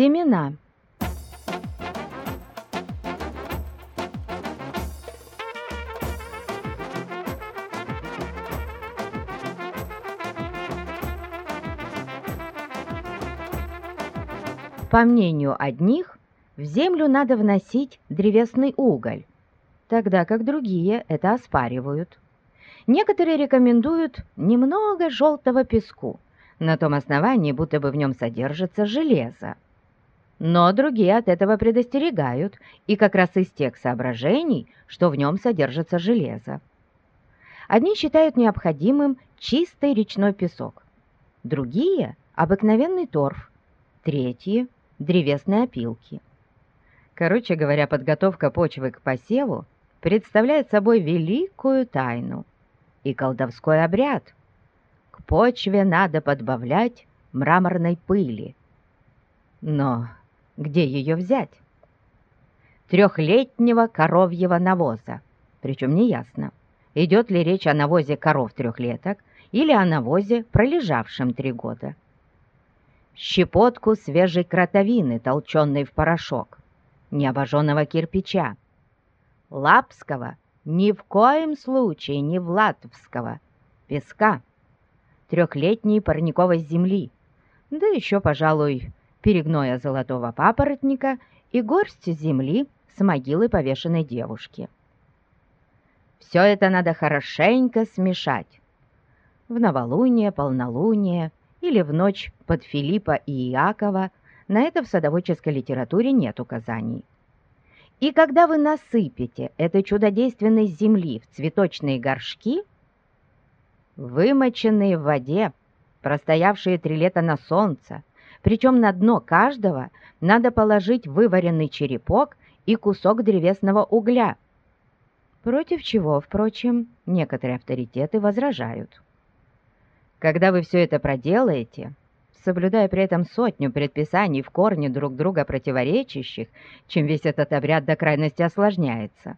Семена. По мнению одних, в землю надо вносить древесный уголь, тогда как другие это оспаривают. Некоторые рекомендуют немного желтого песку, на том основании, будто бы в нем содержится железо. Но другие от этого предостерегают, и как раз из тех соображений, что в нем содержится железо. Одни считают необходимым чистый речной песок, другие – обыкновенный торф, третьи – древесной опилки. Короче говоря, подготовка почвы к посеву представляет собой великую тайну и колдовской обряд. К почве надо подбавлять мраморной пыли. Но где ее взять? Трехлетнего коровьего навоза, причем неясно, идет ли речь о навозе коров трехлеток или о навозе, пролежавшем три года. Щепотку свежей кротовины, толченной в порошок, необожженного кирпича, лапского, ни в коем случае не влатовского, песка, трехлетней парниковой земли, да еще, пожалуй, перегноя золотого папоротника и горсть земли с могилы повешенной девушки. Все это надо хорошенько смешать. В новолуние, полнолуние, или в ночь под Филиппа и Иакова, на это в садоводческой литературе нет указаний. И когда вы насыпете этой чудодейственной земли в цветочные горшки, вымоченные в воде, простоявшие три лета на солнце, причем на дно каждого надо положить вываренный черепок и кусок древесного угля, против чего, впрочем, некоторые авторитеты возражают. Когда вы все это проделаете, соблюдая при этом сотню предписаний в корне друг друга противоречащих, чем весь этот обряд до крайности осложняется,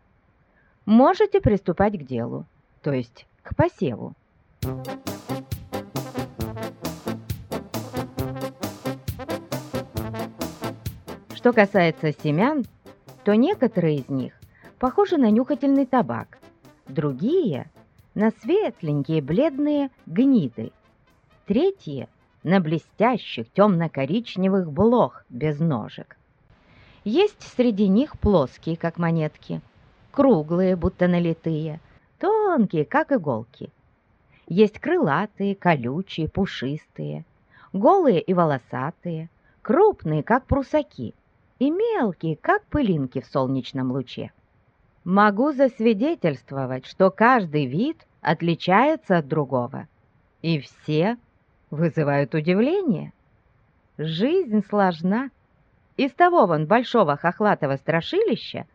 можете приступать к делу, то есть к посеву. Что касается семян, то некоторые из них похожи на нюхательный табак, другие на светленькие бледные гниды, третьи на блестящих темно-коричневых блох без ножек. Есть среди них плоские, как монетки, круглые, будто налитые, тонкие, как иголки. Есть крылатые, колючие, пушистые, голые и волосатые, крупные, как прусаки, и мелкие, как пылинки в солнечном луче. Могу засвидетельствовать, что каждый вид отличается от другого, и все вызывают удивление. Жизнь сложна. Из того вон большого хохлатого страшилища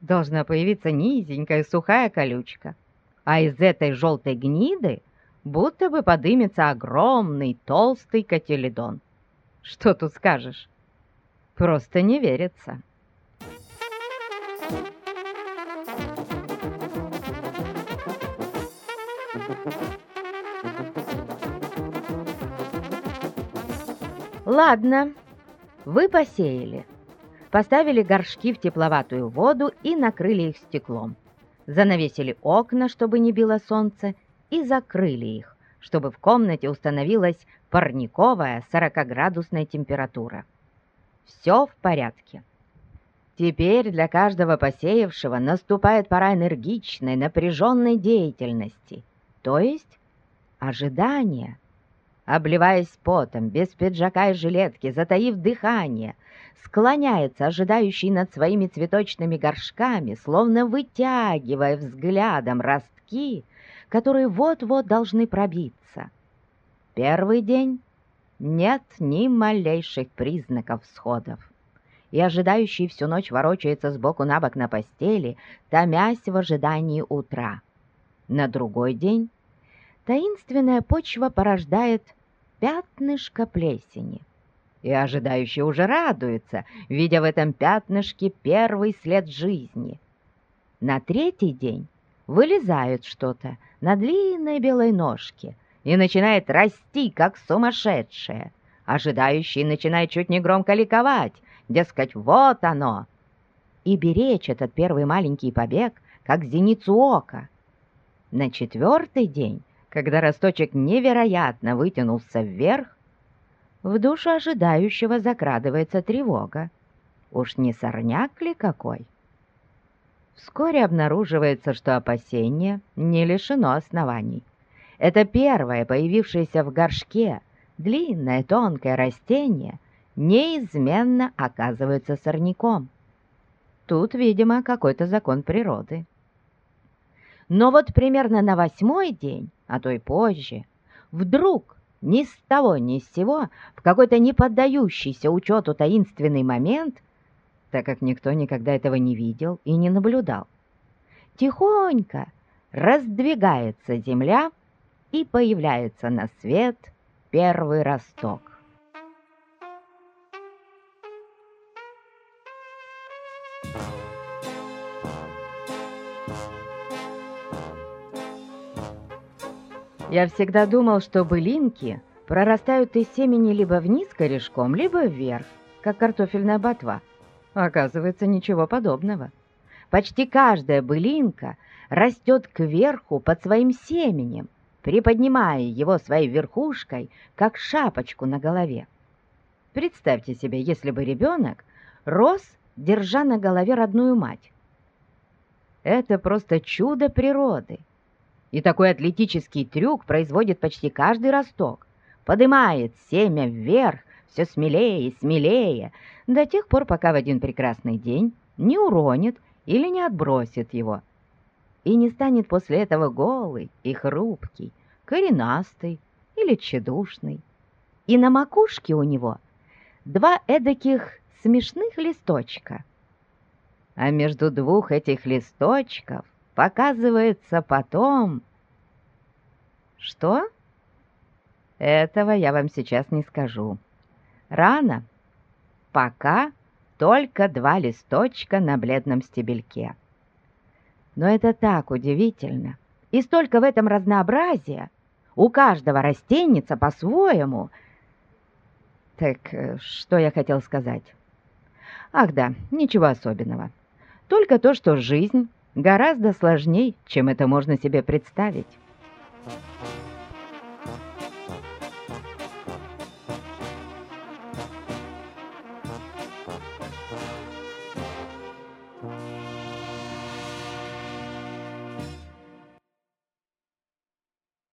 должна появиться низенькая сухая колючка, а из этой желтой гниды будто бы подымется огромный толстый котеледон. Что тут скажешь? Просто не верится. Ладно, вы посеяли. Поставили горшки в тепловатую воду и накрыли их стеклом. Занавесили окна, чтобы не било солнце, и закрыли их, чтобы в комнате установилась парниковая 40-градусная температура. Все в порядке. Теперь для каждого посеявшего наступает пора энергичной, напряженной деятельности, то есть ожидания. Обливаясь потом, без пиджака и жилетки, затаив дыхание, склоняется ожидающий над своими цветочными горшками, словно вытягивая взглядом ростки, которые вот-вот должны пробиться. Первый день нет ни малейших признаков всходов и ожидающий всю ночь ворочается сбоку на бок на постели, томясь в ожидании утра. На другой день таинственная почва порождает пятнышко плесени. И ожидающий уже радуется, видя в этом пятнышке первый след жизни. На третий день вылезает что-то на длинной белой ножке и начинает расти, как сумасшедшее, ожидающий начинает чуть не громко ликовать, дескать, вот оно, и беречь этот первый маленький побег, как зеницу ока. На четвертый день, когда росточек невероятно вытянулся вверх, в душу ожидающего закрадывается тревога. Уж не сорняк ли какой? Вскоре обнаруживается, что опасение не лишено оснований. Это первое, появившееся в горшке, длинное тонкое растение, неизменно оказывается сорняком. Тут, видимо, какой-то закон природы. Но вот примерно на восьмой день, а то и позже, вдруг ни с того ни с сего в какой-то неподдающийся учету таинственный момент, так как никто никогда этого не видел и не наблюдал, тихонько раздвигается земля и появляется на свет первый росток. Я всегда думал, что былинки прорастают из семени либо вниз корешком, либо вверх, как картофельная ботва. Оказывается, ничего подобного. Почти каждая былинка растет кверху под своим семенем, приподнимая его своей верхушкой, как шапочку на голове. Представьте себе, если бы ребенок рос, держа на голове родную мать. Это просто чудо природы — и такой атлетический трюк производит почти каждый росток. Подымает семя вверх, все смелее и смелее, до тех пор, пока в один прекрасный день не уронит или не отбросит его. И не станет после этого голый и хрупкий, коренастый или тщедушный. И на макушке у него два эдаких смешных листочка. А между двух этих листочков показывается потом... Что? Этого я вам сейчас не скажу. Рано. Пока только два листочка на бледном стебельке. Но это так удивительно. И столько в этом разнообразия. У каждого растеница по-своему. Так э, что я хотел сказать? Ах да, ничего особенного. Только то, что жизнь гораздо сложнее, чем это можно себе представить.